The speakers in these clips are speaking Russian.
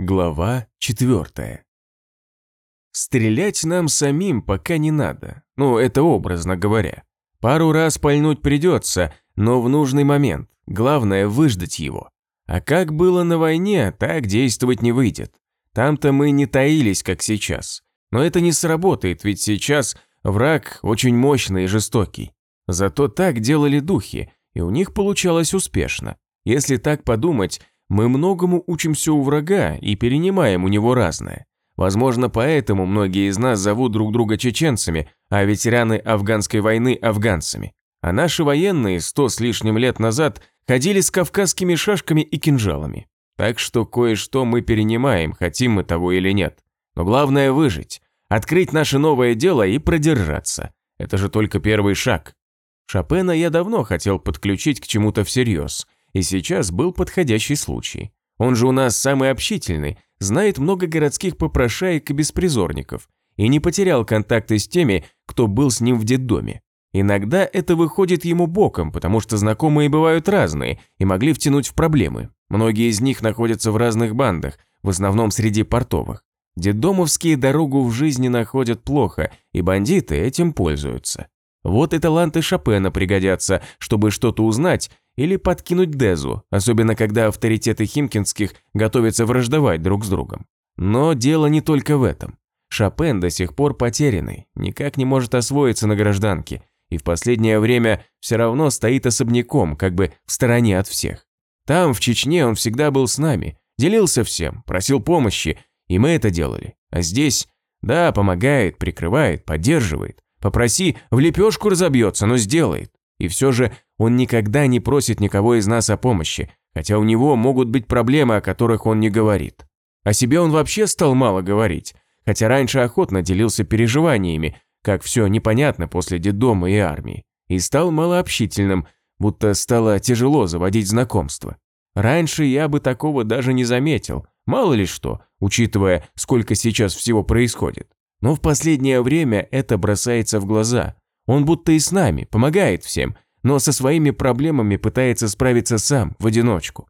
Глава четвертая. Стрелять нам самим пока не надо, ну это образно говоря. Пару раз пальнуть придется, но в нужный момент, главное выждать его. А как было на войне, так действовать не выйдет. Там-то мы не таились, как сейчас. Но это не сработает, ведь сейчас враг очень мощный и жестокий. Зато так делали духи, и у них получалось успешно. Если так подумать, мы многому учимся у врага и перенимаем у него разное. Возможно, поэтому многие из нас зовут друг друга чеченцами, а ветераны афганской войны – афганцами. А наши военные сто с лишним лет назад ходили с кавказскими шашками и кинжалами. Так что кое-что мы перенимаем, хотим мы того или нет. Но главное – выжить, открыть наше новое дело и продержаться. Это же только первый шаг. Шопена я давно хотел подключить к чему-то всерьез – и сейчас был подходящий случай. Он же у нас самый общительный, знает много городских попрошаек и беспризорников, и не потерял контакты с теми, кто был с ним в детдоме. Иногда это выходит ему боком, потому что знакомые бывают разные и могли втянуть в проблемы. Многие из них находятся в разных бандах, в основном среди портовых. Детдомовские дорогу в жизни находят плохо, и бандиты этим пользуются. Вот и таланты Шопена пригодятся, чтобы что-то узнать или подкинуть Дезу, особенно когда авторитеты Химкинских готовятся враждовать друг с другом. Но дело не только в этом. Шопен до сих пор потерянный, никак не может освоиться на гражданке, и в последнее время все равно стоит особняком, как бы в стороне от всех. Там, в Чечне, он всегда был с нами, делился всем, просил помощи, и мы это делали. А здесь, да, помогает, прикрывает, поддерживает. Попроси, в лепешку разобьется, но сделает. И все же он никогда не просит никого из нас о помощи, хотя у него могут быть проблемы, о которых он не говорит. О себе он вообще стал мало говорить, хотя раньше охотно делился переживаниями, как все непонятно после детдома и армии, и стал малообщительным, будто стало тяжело заводить знакомства. Раньше я бы такого даже не заметил, мало ли что, учитывая, сколько сейчас всего происходит. Но в последнее время это бросается в глаза. Он будто и с нами, помогает всем – но со своими проблемами пытается справиться сам, в одиночку.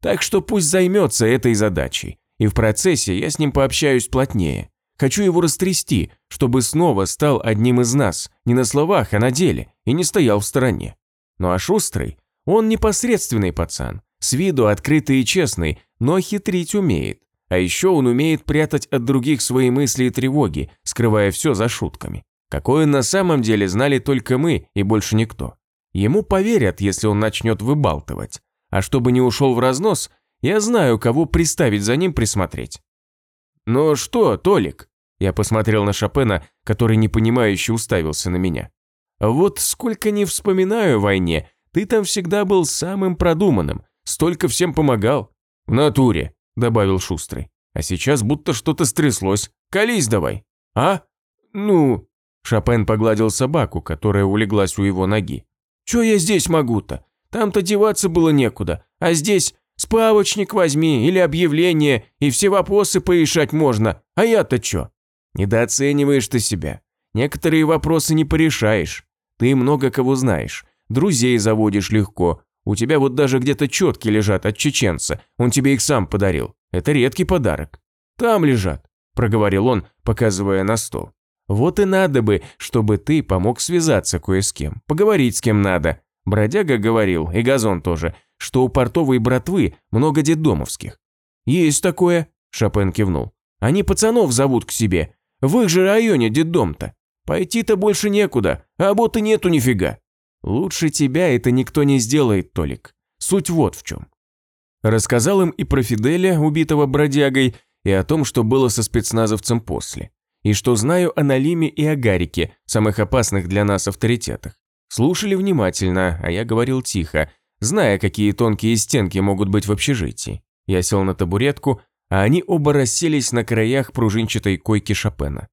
Так что пусть займется этой задачей, и в процессе я с ним пообщаюсь плотнее. Хочу его растрясти, чтобы снова стал одним из нас, не на словах, а на деле, и не стоял в стороне. Ну а Шустрый, он непосредственный пацан, с виду открытый и честный, но хитрить умеет. А еще он умеет прятать от других свои мысли и тревоги, скрывая все за шутками. Какое на самом деле знали только мы и больше никто. Ему поверят, если он начнет выбалтывать. А чтобы не ушел в разнос, я знаю, кого приставить за ним присмотреть. «Ну что, Толик?» Я посмотрел на Шопена, который непонимающе уставился на меня. «Вот сколько не вспоминаю о войне, ты там всегда был самым продуманным, столько всем помогал». «В натуре», – добавил Шустрый. «А сейчас будто что-то стряслось. Колись давай». «А? Ну...» Шопен погладил собаку, которая улеглась у его ноги. Чё я здесь могу-то? Там-то деваться было некуда, а здесь справочник возьми или объявление, и все вопросы порешать можно, а я-то чё? Недооцениваешь ты себя. Некоторые вопросы не порешаешь. Ты много кого знаешь, друзей заводишь легко. У тебя вот даже где-то четки лежат от чеченца, он тебе их сам подарил. Это редкий подарок. Там лежат, проговорил он, показывая на стол. Вот и надо бы, чтобы ты помог связаться кое с кем, поговорить с кем надо. Бродяга говорил, и Газон тоже, что у портовой братвы много детдомовских. Есть такое, Шопен кивнул. Они пацанов зовут к себе. В их же районе детдом-то. Пойти-то больше некуда, а работы нету нифига. Лучше тебя это никто не сделает, Толик. Суть вот в чем. Рассказал им и про Фиделя, убитого бродягой, и о том, что было со спецназовцем после и что знаю о Налиме и о Гарике, самых опасных для нас авторитетах. Слушали внимательно, а я говорил тихо, зная, какие тонкие стенки могут быть в общежитии. Я сел на табуретку, а они оба расселись на краях пружинчатой койки Шопена.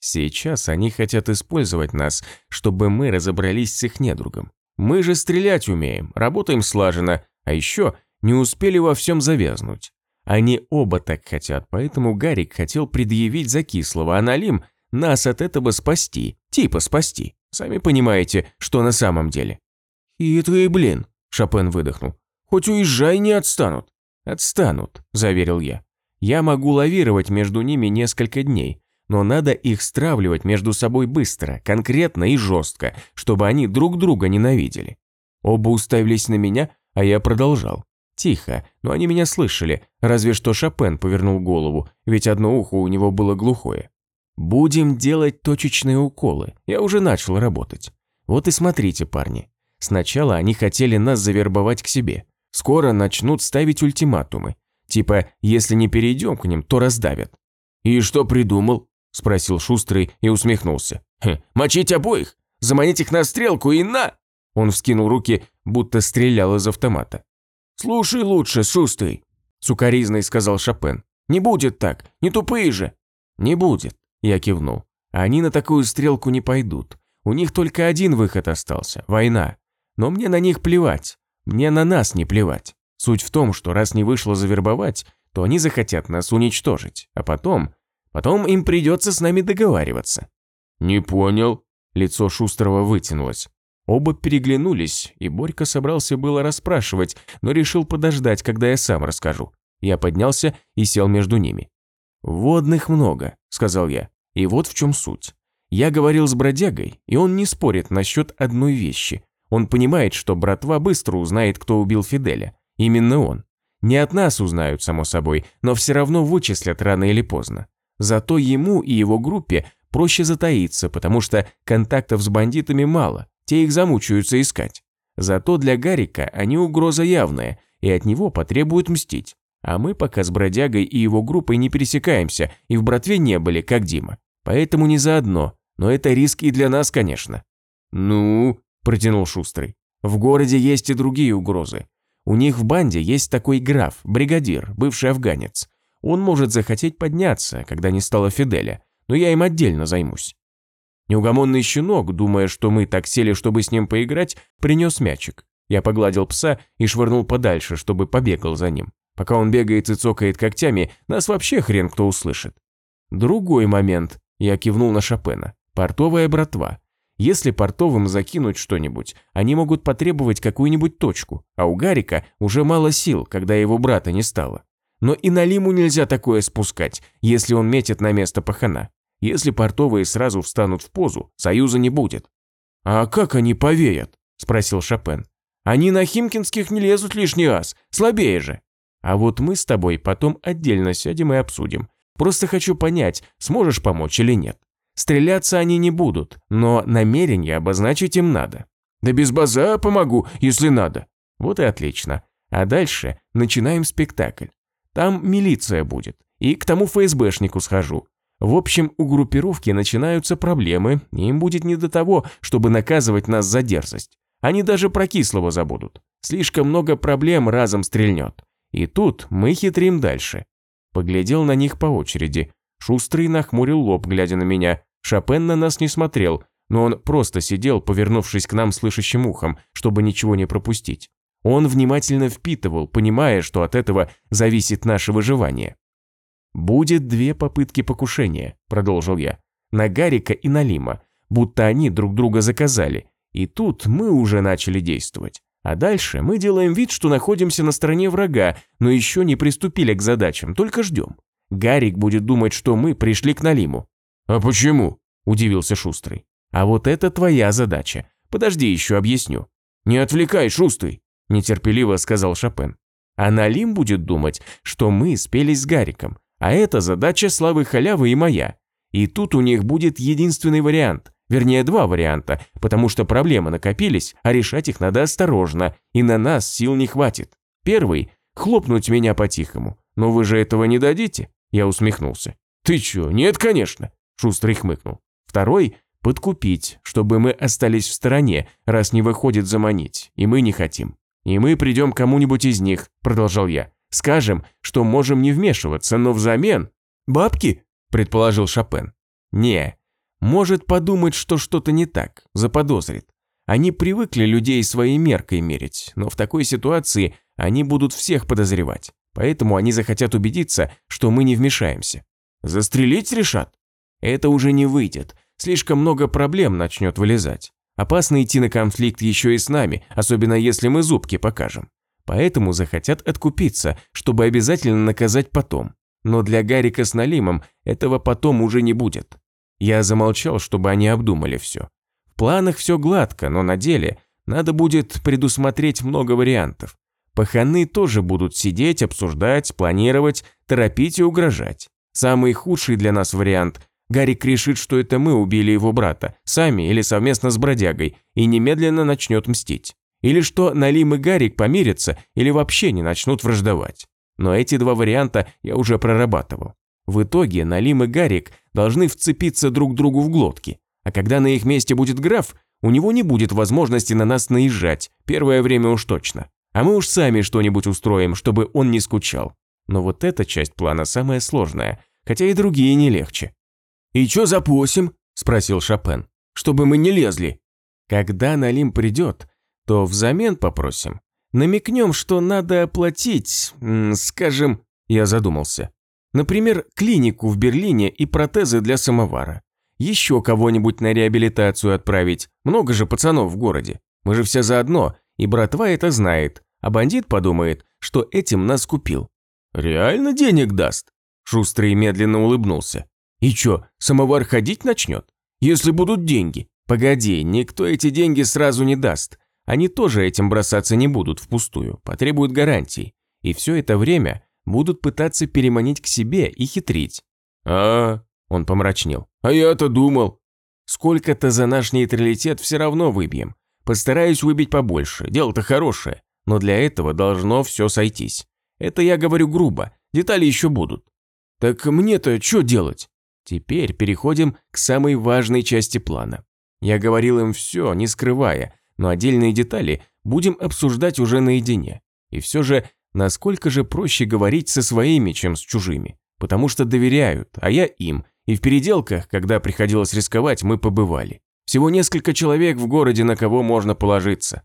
Сейчас они хотят использовать нас, чтобы мы разобрались с их недругом. Мы же стрелять умеем, работаем слаженно, а еще не успели во всем завязнуть. Они оба так хотят, поэтому Гарик хотел предъявить за кислого, а Налим нас от этого спасти, типа спасти. Сами понимаете, что на самом деле. «Хитрый блин», – Шопен выдохнул. «Хоть уезжай, не отстанут». «Отстанут», – заверил я. Я могу лавировать между ними несколько дней, но надо их стравливать между собой быстро, конкретно и жестко, чтобы они друг друга ненавидели. Оба уставились на меня, а я продолжал. Тихо, но они меня слышали, разве что Шопен повернул голову, ведь одно ухо у него было глухое. Будем делать точечные уколы, я уже начал работать. Вот и смотрите, парни. Сначала они хотели нас завербовать к себе. Скоро начнут ставить ультиматумы. Типа, если не перейдем к ним, то раздавят. «И что придумал?» – спросил Шустрый и усмехнулся. «Хм, «Мочить обоих? Заманить их на стрелку и на!» Он вскинул руки, будто стрелял из автомата. «Слушай лучше, Шустрый», – сукоризной сказал Шопен. «Не будет так, не тупые же». «Не будет», – я кивнул. «Они на такую стрелку не пойдут. У них только один выход остался – война. Но мне на них плевать. Мне на нас не плевать. Суть в том, что раз не вышло завербовать, то они захотят нас уничтожить. А потом... Потом им придется с нами договариваться». «Не понял». Лицо Шустрого вытянулось. Оба переглянулись, и Борька собрался было расспрашивать, но решил подождать, когда я сам расскажу. Я поднялся и сел между ними. «Водных много», – сказал я. «И вот в чем суть. Я говорил с бродягой, и он не спорит насчет одной вещи. Он понимает, что братва быстро узнает, кто убил Фиделя. Именно он. Не от нас узнают, само собой, но все равно вычислят рано или поздно. Зато ему и его группе проще затаиться, потому что контактов с бандитами мало, те их замучаются искать. Зато для Гарика они угроза явная, и от него потребуют мстить. А мы пока с бродягой и его группой не пересекаемся, и в братве не были, как Дима. Поэтому не заодно, но это риск и для нас, конечно. Ну, протянул Шустрый. В городе есть и другие угрозы. У них в банде есть такой граф, бригадир, бывший афганец. Он может захотеть подняться, когда не стало Фиделя, но я им отдельно займусь. Неугомонный щенок, думая, что мы так сели, чтобы с ним поиграть, принес мячик. Я погладил пса и швырнул подальше, чтобы побегал за ним. Пока он бегает и цокает когтями, нас вообще хрен кто услышит. Другой момент. Я кивнул на Шопена. Портовая братва. Если портовым закинуть что-нибудь, они могут потребовать какую-нибудь точку, а у Гарика уже мало сил, когда его брата не стало. Но и на Лиму нельзя такое спускать, если он метит на место пахана. Если портовые сразу встанут в позу, союза не будет. «А как они повеят?» – спросил Шопен. «Они на Химкинских не лезут лишний раз, слабее же». «А вот мы с тобой потом отдельно сядем и обсудим. Просто хочу понять, сможешь помочь или нет. Стреляться они не будут, но намерение обозначить им надо. Да без база помогу, если надо. Вот и отлично. А дальше начинаем спектакль. Там милиция будет. И к тому ФСБшнику схожу. В общем, у группировки начинаются проблемы, и им будет не до того, чтобы наказывать нас за дерзость. Они даже про кислого забудут. Слишком много проблем разом стрельнет. И тут мы хитрим дальше. Поглядел на них по очереди. Шустрый нахмурил лоб, глядя на меня. Шопен на нас не смотрел, но он просто сидел, повернувшись к нам слышащим ухом, чтобы ничего не пропустить. Он внимательно впитывал, понимая, что от этого зависит наше выживание. «Будет две попытки покушения», – продолжил я, – «на Гарика и на Лима, будто они друг друга заказали, и тут мы уже начали действовать. А дальше мы делаем вид, что находимся на стороне врага, но еще не приступили к задачам, только ждем. Гарик будет думать, что мы пришли к Налиму». «А почему?» – удивился Шустрый. «А вот это твоя задача. Подожди, еще объясню». «Не отвлекай, Шустрый», – нетерпеливо сказал Шопен. «А Налим будет думать, что мы спелись с Гариком, а это задача Славы Халявы и моя. И тут у них будет единственный вариант, вернее два варианта, потому что проблемы накопились, а решать их надо осторожно, и на нас сил не хватит. Первый – хлопнуть меня по-тихому. Но вы же этого не дадите? Я усмехнулся. «Ты чё? Нет, конечно!» Шустрый хмыкнул. «Второй – подкупить, чтобы мы остались в стороне, раз не выходит заманить, и мы не хотим. И мы придем к кому-нибудь из них», – продолжал я. «Скажем, что можем не вмешиваться, но взамен...» «Бабки?» – предположил Шопен. «Не. Может подумать, что что-то не так, заподозрит. Они привыкли людей своей меркой мерить, но в такой ситуации они будут всех подозревать. Поэтому они захотят убедиться, что мы не вмешаемся. Застрелить решат? Это уже не выйдет. Слишком много проблем начнет вылезать. Опасно идти на конфликт еще и с нами, особенно если мы зубки покажем. Поэтому захотят откупиться, чтобы обязательно наказать потом. но для Гарика с Налимом этого потом уже не будет. Я замолчал, чтобы они обдумали все. В планах все гладко, но на деле надо будет предусмотреть много вариантов. Паханы тоже будут сидеть, обсуждать, планировать, торопить и угрожать. Самый худший для нас вариант – Гарик решит, что это мы убили его брата, сами или совместно с бродягой, и немедленно начнет мстить. Или что Налим и Гарик помирятся, или вообще не начнут враждовать. Но эти два варианта я уже прорабатывал. В итоге Налим и Гарик должны вцепиться друг другу в глотки, а когда на их месте будет граф, у него не будет возможности на нас наезжать, первое время уж точно. А мы уж сами что-нибудь устроим, чтобы он не скучал. Но вот эта часть плана самая сложная, хотя и другие не легче. «И чё запросим?» – спросил Шопен. «Чтобы мы не лезли». «Когда Налим придет, то взамен попросим. Намекнем, что надо оплатить, скажем...» Я задумался. Например, клинику в Берлине и протезы для самовара. Еще кого-нибудь на реабилитацию отправить. Много же пацанов в городе. Мы же все заодно, и братва это знает а бандит подумает, что этим нас купил. Реально денег даст? Шустрый медленно улыбнулся. И чё, самовар ходить начнет? Если будут деньги. Погоди, никто эти деньги сразу не даст. Они тоже этим бросаться не будут впустую, потребуют гарантий. И все это время будут пытаться переманить к себе и хитрить. А, он помрачнел. А я-то думал. Сколько-то за наш нейтралитет все равно выбьем. Постараюсь выбить побольше, дело-то хорошее но для этого должно все сойтись. Это я говорю грубо, детали еще будут. Так мне-то что делать? Теперь переходим к самой важной части плана. Я говорил им все, не скрывая, но отдельные детали будем обсуждать уже наедине. И все же, насколько же проще говорить со своими, чем с чужими. Потому что доверяют, а я им, и в переделках, когда приходилось рисковать, мы побывали. Всего несколько человек в городе, на кого можно положиться.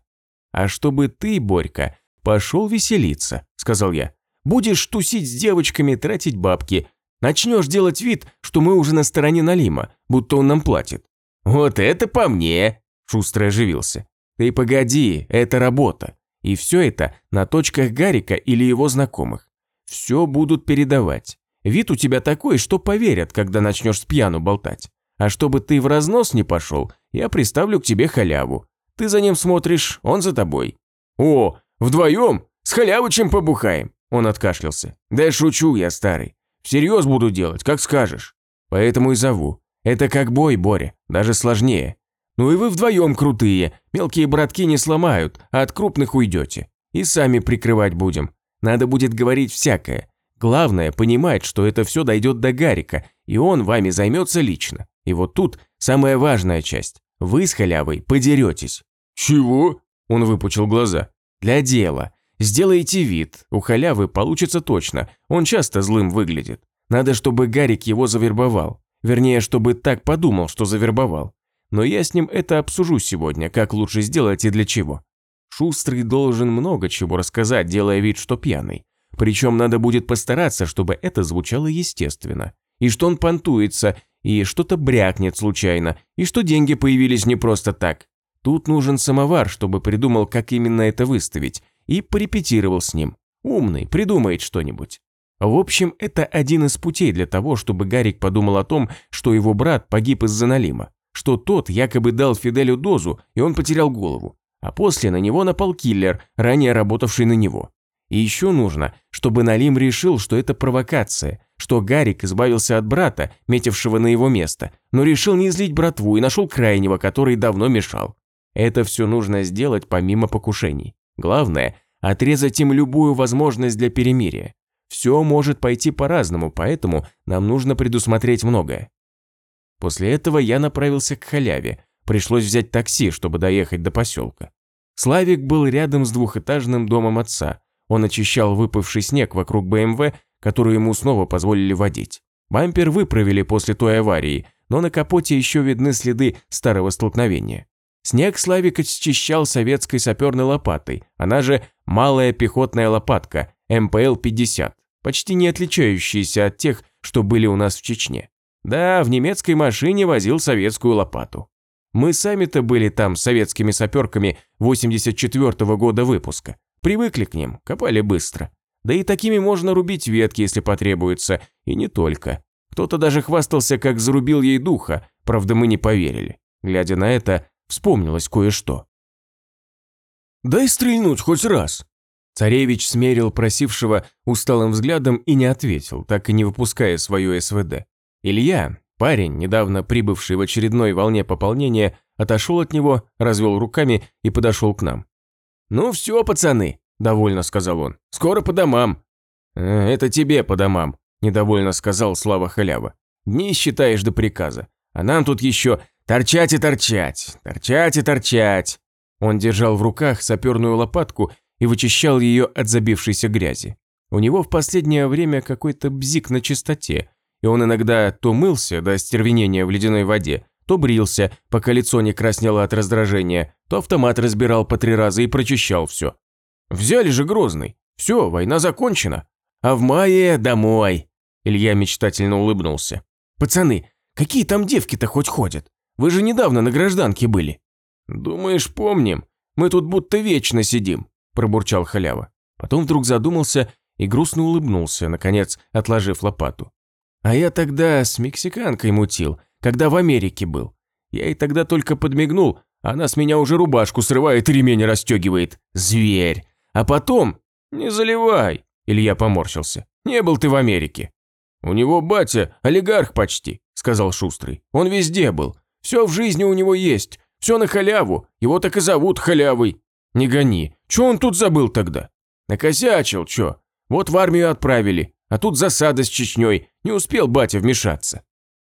«А чтобы ты, Борька, пошел веселиться», – сказал я. «Будешь тусить с девочками, тратить бабки. Начнешь делать вид, что мы уже на стороне Налима, будто он нам платит». «Вот это по мне!» – шустро оживился. «Ты погоди, это работа. И все это на точках Гарика или его знакомых. Все будут передавать. Вид у тебя такой, что поверят, когда начнешь с пьяну болтать. А чтобы ты в разнос не пошел, я приставлю к тебе халяву. Ты за ним смотришь, он за тобой. О, вдвоем? С халявычем побухаем. Он откашлялся. Да шучу я, старый. Всерьез буду делать, как скажешь. Поэтому и зову. Это как бой, Боря, даже сложнее. Ну и вы вдвоем крутые, мелкие братки не сломают, а от крупных уйдете. И сами прикрывать будем. Надо будет говорить всякое. Главное понимать, что это все дойдет до Гарика, и он вами займется лично. И вот тут самая важная часть. Вы с халявой подеретесь. «Чего?» – он выпучил глаза. «Для дела. Сделайте вид. У халявы получится точно. Он часто злым выглядит. Надо, чтобы Гарик его завербовал. Вернее, чтобы так подумал, что завербовал. Но я с ним это обсужу сегодня, как лучше сделать и для чего. Шустрый должен много чего рассказать, делая вид, что пьяный. Причем надо будет постараться, чтобы это звучало естественно. И что он понтуется, и что-то брякнет случайно, и что деньги появились не просто так. Тут нужен самовар, чтобы придумал, как именно это выставить, и порепетировал с ним. Умный, придумает что-нибудь. В общем, это один из путей для того, чтобы Гарик подумал о том, что его брат погиб из-за налима, что тот якобы дал Фиделю дозу, и он потерял голову, а после на него напал киллер, ранее работавший на него. И еще нужно, чтобы Налим решил, что это провокация, что Гарик избавился от брата, метившего на его место, но решил не злить братву и нашел крайнего, который давно мешал. Это все нужно сделать помимо покушений. Главное – отрезать им любую возможность для перемирия. Все может пойти по-разному, поэтому нам нужно предусмотреть многое. После этого я направился к халяве. Пришлось взять такси, чтобы доехать до поселка. Славик был рядом с двухэтажным домом отца. Он очищал выпавший снег вокруг БМВ, которую ему снова позволили водить. Бампер выправили после той аварии, но на капоте еще видны следы старого столкновения. Снег Славик очищал советской саперной лопатой, она же малая пехотная лопатка МПЛ-50, почти не отличающаяся от тех, что были у нас в Чечне. Да, в немецкой машине возил советскую лопату. Мы сами-то были там с советскими саперками 84 -го года выпуска. Привыкли к ним, копали быстро. Да и такими можно рубить ветки, если потребуется, и не только. Кто-то даже хвастался, как зарубил ей духа, правда мы не поверили. Глядя на это, вспомнилось кое-что. «Дай стрельнуть хоть раз!» Царевич смерил просившего усталым взглядом и не ответил, так и не выпуская свою СВД. Илья, парень, недавно прибывший в очередной волне пополнения, отошел от него, развел руками и подошел к нам. «Ну все, пацаны», – довольно сказал он, – «скоро по домам». «Э, «Это тебе по домам», – недовольно сказал Слава Халява. «Дни считаешь до приказа, а нам тут еще торчать и торчать, торчать и торчать». Он держал в руках саперную лопатку и вычищал ее от забившейся грязи. У него в последнее время какой-то бзик на чистоте, и он иногда то мылся до остервенения в ледяной воде, то брился, пока лицо не краснело от раздражения, то автомат разбирал по три раза и прочищал все. Взяли же Грозный. Все, война закончена. А в мае домой. Илья мечтательно улыбнулся. Пацаны, какие там девки-то хоть ходят? Вы же недавно на гражданке были. Думаешь, помним? Мы тут будто вечно сидим пробурчал халява. Потом вдруг задумался и грустно улыбнулся, наконец, отложив лопату. А я тогда с мексиканкой мутил, когда в Америке был. Я ей тогда только подмигнул, она с меня уже рубашку срывает и ремень расстегивает. Зверь. А потом... Не заливай, Илья поморщился. Не был ты в Америке. У него батя олигарх почти, сказал Шустрый. Он везде был. Все в жизни у него есть. Все на халяву. Его так и зовут халявой. Не гони. Чё он тут забыл тогда? Накосячил, чё? Вот в армию отправили, а тут засада с Чечней. Не успел батя вмешаться.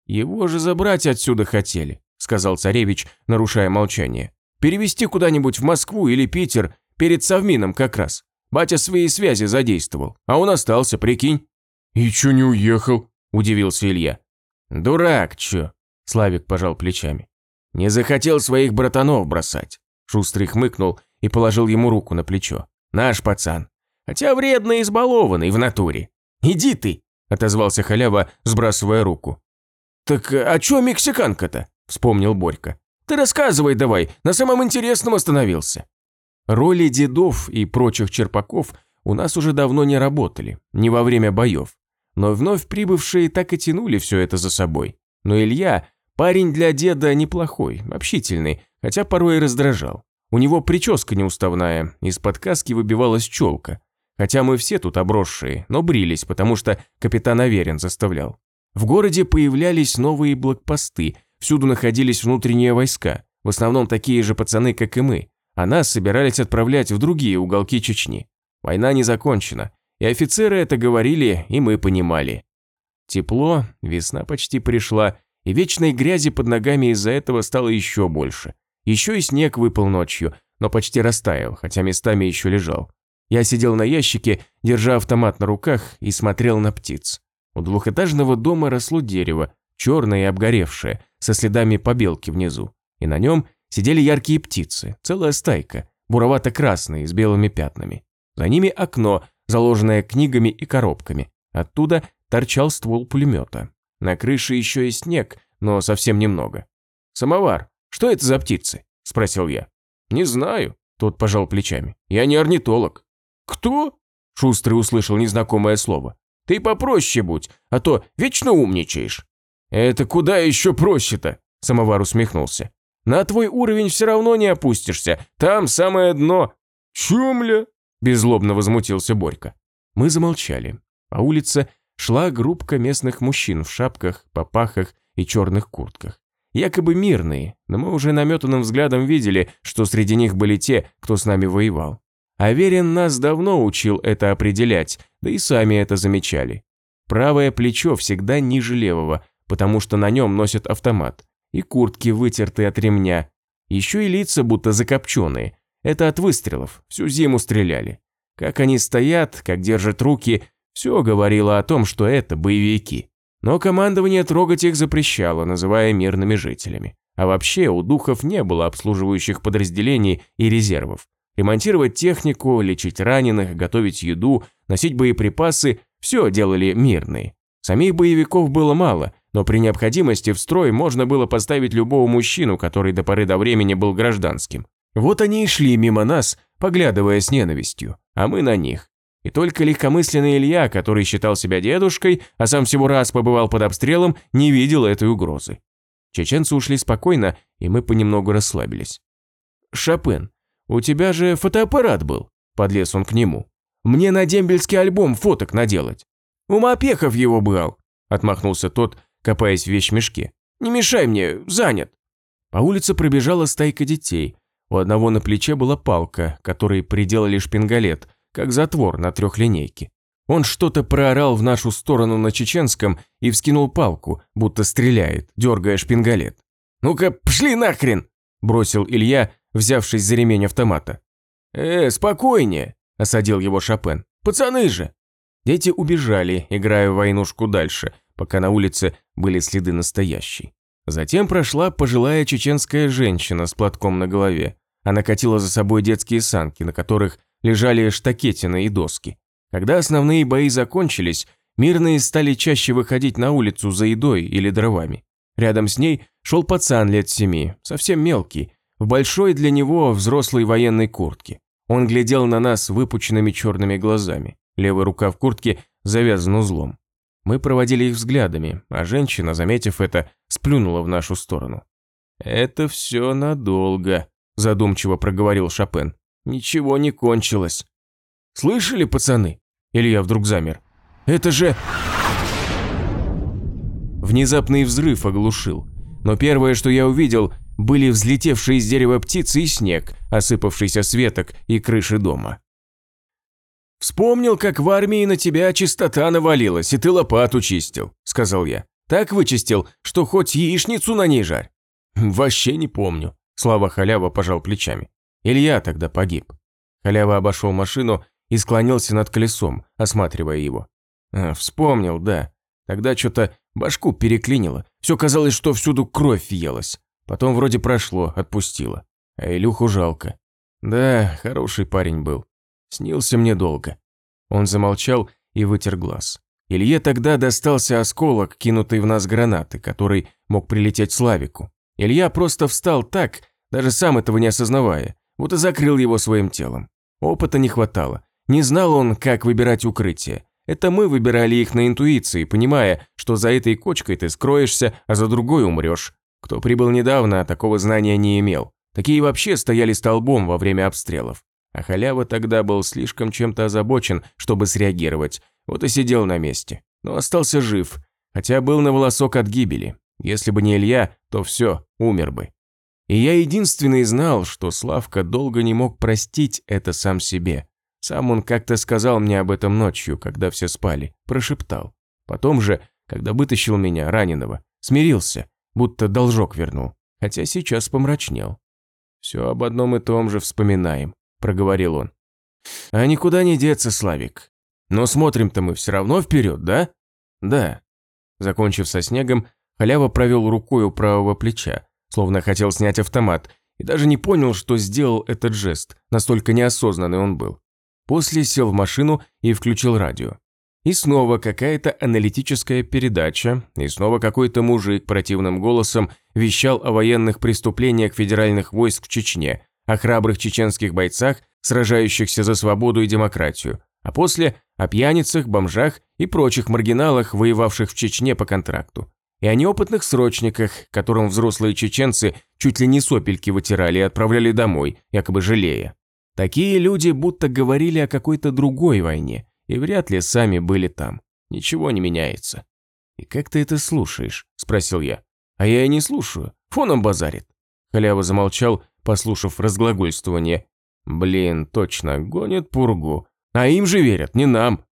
Его же забрать отсюда хотели, сказал царевич, нарушая молчание. Перевести куда-нибудь в Москву или Питер, перед Совмином как раз. Батя свои связи задействовал, а он остался, прикинь. И чё не уехал? Удивился Илья. Дурак, чё? Славик пожал плечами. Не захотел своих братанов бросать. Шустрый хмыкнул и положил ему руку на плечо. «Наш пацан. Хотя вредный и избалованный в натуре. Иди ты!» – отозвался халява, сбрасывая руку. «Так а чё мексиканка-то?» – вспомнил Борька. «Ты рассказывай давай, на самом интересном остановился». Роли дедов и прочих черпаков у нас уже давно не работали, не во время боев. Но вновь прибывшие так и тянули все это за собой. Но Илья – парень для деда неплохой, общительный, хотя порой и раздражал. У него прическа неуставная, из-под каски выбивалась челка. Хотя мы все тут обросшие, но брились, потому что капитан Аверин заставлял. В городе появлялись новые блокпосты, всюду находились внутренние войска, в основном такие же пацаны, как и мы, а нас собирались отправлять в другие уголки Чечни. Война не закончена, и офицеры это говорили, и мы понимали. Тепло, весна почти пришла, и вечной грязи под ногами из-за этого стало еще больше. Еще и снег выпал ночью, но почти растаял, хотя местами еще лежал. Я сидел на ящике, держа автомат на руках и смотрел на птиц. У двухэтажного дома росло дерево, черное и обгоревшее, со следами побелки внизу. И на нем сидели яркие птицы, целая стайка, буровато-красные, с белыми пятнами. За ними окно, заложенное книгами и коробками. Оттуда торчал ствол пулемета. На крыше еще и снег, но совсем немного. «Самовар», «Что это за птицы?» – спросил я. «Не знаю», – тот пожал плечами. «Я не орнитолог». «Кто?» – Шустрый услышал незнакомое слово. «Ты попроще будь, а то вечно умничаешь». «Это куда еще проще-то?» – Самовар усмехнулся. «На твой уровень все равно не опустишься, там самое дно». «Чумля?» – беззлобно возмутился Борька. Мы замолчали. По улице шла группка местных мужчин в шапках, попахах и черных куртках якобы мирные, но мы уже наметанным взглядом видели, что среди них были те, кто с нами воевал. Аверин нас давно учил это определять, да и сами это замечали. Правое плечо всегда ниже левого, потому что на нем носят автомат, и куртки вытерты от ремня. Еще и лица будто закопченные. Это от выстрелов, всю зиму стреляли. Как они стоят, как держат руки, все говорило о том, что это боевики. Но командование трогать их запрещало, называя мирными жителями. А вообще у духов не было обслуживающих подразделений и резервов. Ремонтировать технику, лечить раненых, готовить еду, носить боеприпасы – все делали мирные. Самих боевиков было мало, но при необходимости в строй можно было поставить любого мужчину, который до поры до времени был гражданским. Вот они и шли мимо нас, поглядывая с ненавистью, а мы на них. И только легкомысленный Илья, который считал себя дедушкой, а сам всего раз побывал под обстрелом, не видел этой угрозы. Чеченцы ушли спокойно, и мы понемногу расслабились. «Шопен, у тебя же фотоаппарат был», – подлез он к нему. «Мне на дембельский альбом фоток наделать». «У Мопехов его брал», – отмахнулся тот, копаясь в вещмешке. «Не мешай мне, занят». По улице пробежала стайка детей. У одного на плече была палка, которой приделали шпингалет, как затвор на трехлинейке. Он что-то проорал в нашу сторону на чеченском и вскинул палку, будто стреляет, дергая шпингалет. «Ну-ка, пшли нахрен!» – бросил Илья, взявшись за ремень автомата. «Э, спокойнее!» – осадил его Шопен. «Пацаны же!» Дети убежали, играя в войнушку дальше, пока на улице были следы настоящей. Затем прошла пожилая чеченская женщина с платком на голове. Она катила за собой детские санки, на которых лежали штакетины и доски. Когда основные бои закончились, мирные стали чаще выходить на улицу за едой или дровами. Рядом с ней шел пацан лет семи, совсем мелкий, в большой для него взрослой военной куртке. Он глядел на нас выпученными черными глазами. Левая рука в куртке завязана узлом. Мы проводили их взглядами, а женщина, заметив это, сплюнула в нашу сторону. «Это все надолго», – задумчиво проговорил Шопен. «Ничего не кончилось». «Слышали, пацаны?» Илья вдруг замер. «Это же...» Внезапный взрыв оглушил. Но первое, что я увидел, были взлетевшие из дерева птицы и снег, осыпавшийся с веток и крыши дома. «Вспомнил, как в армии на тебя чистота навалилась, и ты лопату чистил», – сказал я. «Так вычистил, что хоть яичницу на ней жарь». «Вообще не помню», – Слава Халява пожал плечами. «Илья тогда погиб». Халява обошел машину и склонился над колесом, осматривая его. А, вспомнил, да. Тогда что-то башку переклинило. Все казалось, что всюду кровь въелась. Потом вроде прошло, отпустило. А Илюху жалко. Да, хороший парень был. Снился мне долго. Он замолчал и вытер глаз. Илье тогда достался осколок, кинутый в нас гранаты, который мог прилететь Славику. Илья просто встал так, даже сам этого не осознавая, вот и закрыл его своим телом. Опыта не хватало. Не знал он, как выбирать укрытие. Это мы выбирали их на интуиции, понимая, что за этой кочкой ты скроешься, а за другой умрешь. Кто прибыл недавно, такого знания не имел. Такие вообще стояли столбом во время обстрелов. А халява тогда был слишком чем-то озабочен, чтобы среагировать. Вот и сидел на месте. Но остался жив, хотя был на волосок от гибели. Если бы не Илья, то все, умер бы. И я единственный знал, что Славка долго не мог простить это сам себе. Сам он как-то сказал мне об этом ночью, когда все спали, прошептал. Потом же, когда вытащил меня, раненого, смирился, будто должок вернул, хотя сейчас помрачнел. «Все об одном и том же вспоминаем», – проговорил он. «А никуда не деться, Славик. Но смотрим-то мы все равно вперед, да?» «Да». Закончив со снегом, халява провел рукой у правого плеча, словно хотел снять автомат, и даже не понял, что сделал этот жест, настолько неосознанный он был. После сел в машину и включил радио. И снова какая-то аналитическая передача, и снова какой-то мужик противным голосом вещал о военных преступлениях федеральных войск в Чечне, о храбрых чеченских бойцах, сражающихся за свободу и демократию, а после – о пьяницах, бомжах и прочих маргиналах, воевавших в Чечне по контракту. И о неопытных срочниках, которым взрослые чеченцы чуть ли не сопельки вытирали и отправляли домой, якобы жалея. Такие люди будто говорили о какой-то другой войне, и вряд ли сами были там. Ничего не меняется. «И как ты это слушаешь?» – спросил я. «А я и не слушаю. Фоном базарит». Халява замолчал, послушав разглагольствование. «Блин, точно, гонят пургу. А им же верят, не нам».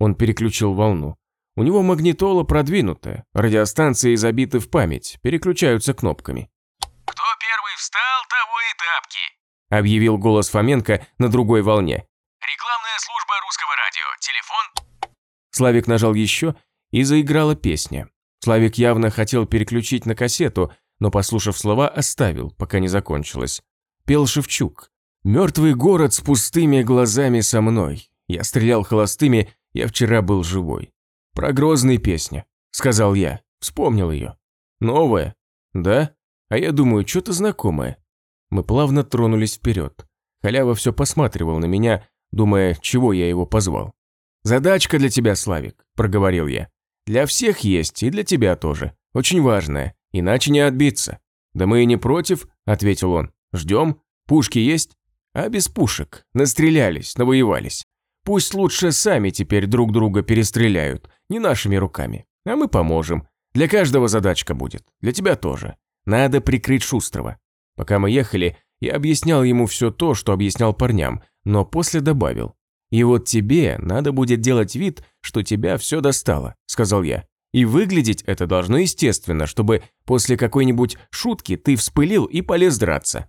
Он переключил волну. У него магнитола продвинутая, радиостанции забиты в память, переключаются кнопками. «Кто первый встал, того и тапки», объявил голос Фоменко на другой волне. «Рекламная служба русского радио. Телефон...» Славик нажал еще, и заиграла песня. Славик явно хотел переключить на кассету, но, послушав слова, оставил, пока не закончилось. Пел Шевчук. «Мертвый город с пустыми глазами со мной. Я стрелял холостыми, я вчера был живой». «Про Грозный песня», — сказал я. Вспомнил ее. «Новая?» «Да? А я думаю, что-то знакомое». Мы плавно тронулись вперед. Халява все посматривал на меня, думая, чего я его позвал. «Задачка для тебя, Славик», – проговорил я. «Для всех есть, и для тебя тоже. Очень важная, иначе не отбиться». «Да мы и не против», – ответил он. «Ждем. Пушки есть?» «А без пушек. Настрелялись, навоевались. Пусть лучше сами теперь друг друга перестреляют, не нашими руками. А мы поможем. Для каждого задачка будет. Для тебя тоже. Надо прикрыть Шустрого». Пока мы ехали, я объяснял ему все то, что объяснял парням, но после добавил. «И вот тебе надо будет делать вид, что тебя все достало», – сказал я. «И выглядеть это должно естественно, чтобы после какой-нибудь шутки ты вспылил и полез драться».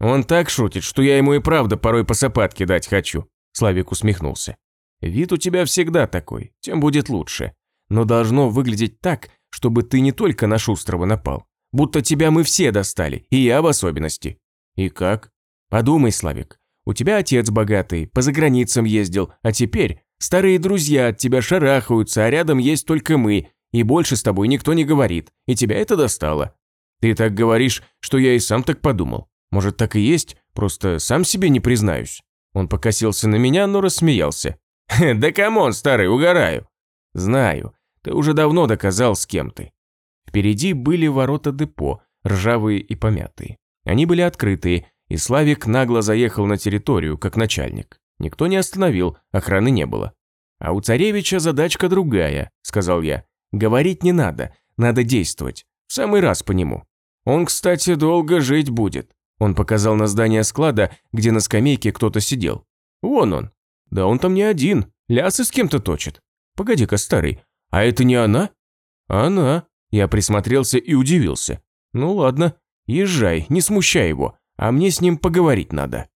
«Он так шутит, что я ему и правда порой по сапатке дать хочу», – Славик усмехнулся. «Вид у тебя всегда такой, тем будет лучше. Но должно выглядеть так, чтобы ты не только на Шустрого напал, будто тебя мы все достали, и я в особенности». «И как?» «Подумай, Славик, у тебя отец богатый, по заграницам ездил, а теперь старые друзья от тебя шарахаются, а рядом есть только мы, и больше с тобой никто не говорит, и тебя это достало. Ты так говоришь, что я и сам так подумал. Может, так и есть, просто сам себе не признаюсь». Он покосился на меня, но рассмеялся. «Да come on, старый, угораю». «Знаю, ты уже давно доказал, с кем ты». Впереди были ворота депо, ржавые и помятые. Они были открытые, и Славик нагло заехал на территорию, как начальник. Никто не остановил, охраны не было. «А у царевича задачка другая», – сказал я. «Говорить не надо, надо действовать. В самый раз по нему. Он, кстати, долго жить будет». Он показал на здание склада, где на скамейке кто-то сидел. «Вон он. Да он там не один, лясы с кем-то точит. Погоди-ка, старый, а это не она?» «Она». Я присмотрелся и удивился. «Ну ладно, езжай, не смущай его а мне с ним поговорить надо.